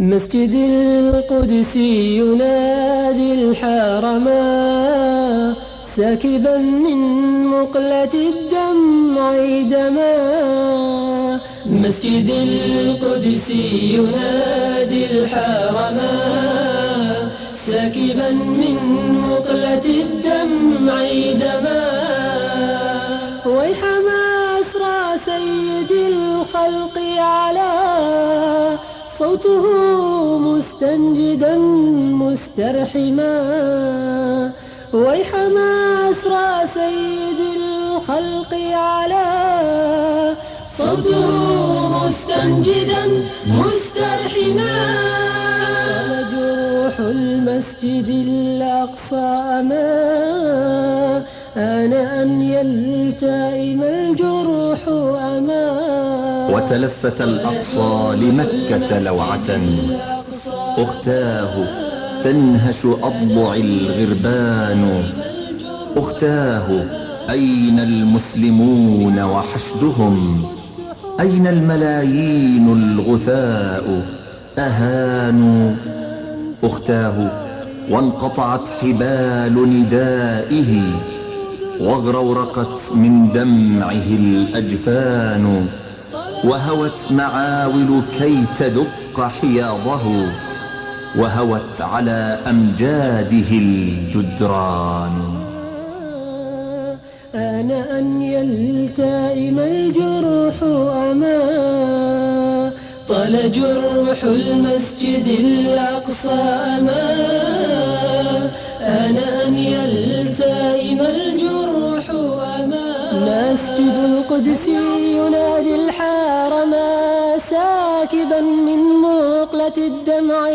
مسجد القدس ينادي الحرما ساكبا من مقلة الدمع دما. مسجد القدس ينادي الحرما ساكبا من مقلة الدمع دما. ويح ما أسرى سيد الخلق على صوته مستنجدا مسترحما ويح ما أسرى سيد الخلق على. صوته مستنجدا مسترحما جروح المسجد الأقصى أمان أنا أن يلتئم الجروح أمان وتلفت الأقصى لمكة لوعة. أختاه تنهش أضلع الغربان. أختاه أين المسلمون وحشدهم؟ أين الملايين الغثاء؟ أهانوا؟ أختاه وانقطعت حبال ندائه واغرورقت من دمعه الأجفان. وهوت معاول كي تدق حياضه وهوت على أمجاده الجدران. أنا أن يلتئم الجروح أما طال جرح المسجد الأقصى أما. أما مسجد القدس ينادي الحرم ساكبا من مقلة الدمع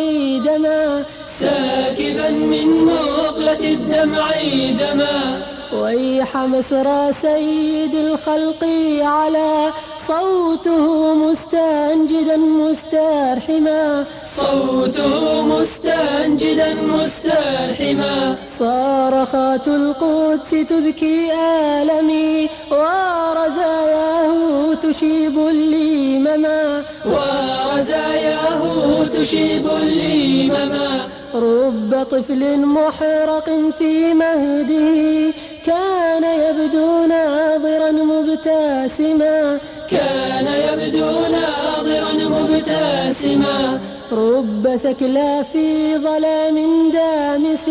دما. ساكبا من مقلة الدمع دما. ويح مسرى سيد الخلق على صوته مستنجدا مسترحما. صوته مستنجدا مسترحما. صارخات القدس تذكي آلمي ورزاياه تشيب الليمما ورزاياه تشيب الليمما رب طفل محرق في مهده. مبتسما. كان يبدو ناظرا مبتسما. رب ثكلى في ظلام دامس.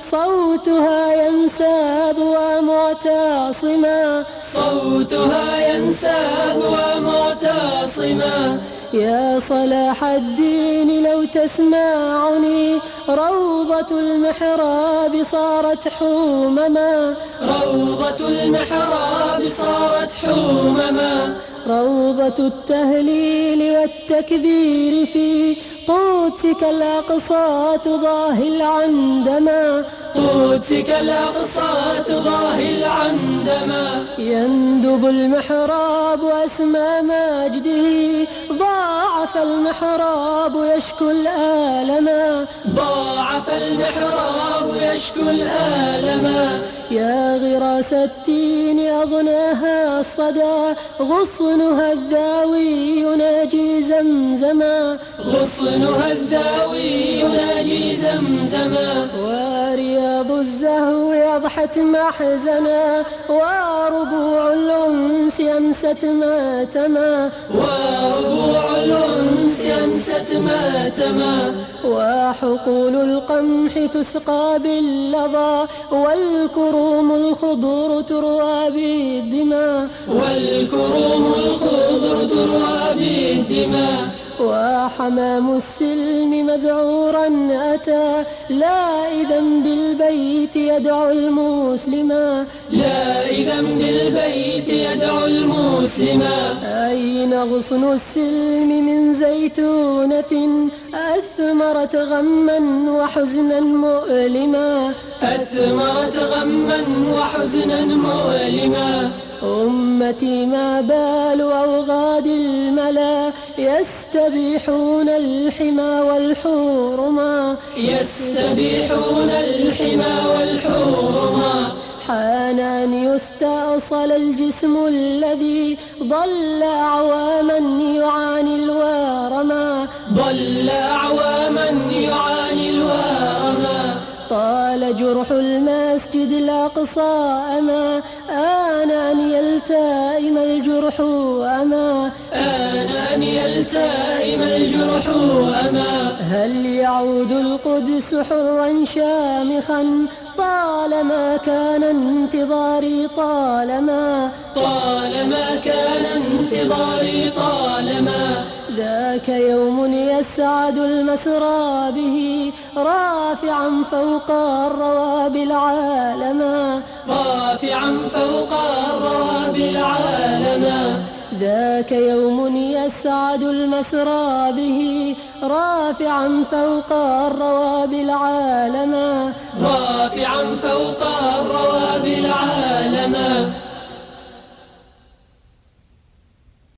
صوتها ينساب ومعتصما. صوتها ينساب ومعتصما. يا صلاح الدين لو تسمعني. روضة المحراب صارت حومما. روضة المحراب صارت حومما. روضة التهليل والتكبير في قدسك الأقصى تضاهي العندما قدسك الأقصى تضاهي العندما يندب المحراب أسمى مجده ضاعف المحراب يشكو الآلما ضاعف المحراب يشكو الآلما يا غراس التين أضناها الصدى. غصنها الذاوي يناجي زمزما. غصنها الذاوي يناجي زمزما. ورياض الزهو أضحت محزنا. وربوع الأنس أمست ماتما وربوع الأنس أمست ماتما وحقول القمح تسقى باللظى والكروم الخضر تروى بالدماء والكروم الخضر تروى بالدماء وحمام السلم مذعورا أتى لائذا بالبيت يدعو المسلما لائذا بالبيت يدعو المسلما أين غصن السلم من زيتونة؟ أثمرت غما وحزنا مؤلما. أثمرت غما وحزنا مؤلما. أمتي ما بال أوغاد الملا يستبيحون الحمى والحورما يستبيحون الحمى والحورما حان أن يستأصل الجسم الذي ضل أعواما يعاني الوارما ضل أعواما يعاني الوارما طال جرح المسجد الأقصى أما آن أن يلتئم الجرح أما آن أن يلتئم الجرح أما هل يعود القدس حرا شامخا طالما كان انتظاري طالما طالما كان انتظاري طالما ذاك يوم يسعد المسرى به رافعا فوق الرواب العالما رافعا فوق الرواب العالما ذاك يوم يسعد المسرى به رافعا فوق الرواب العالما رافعا فوق الرواب العالما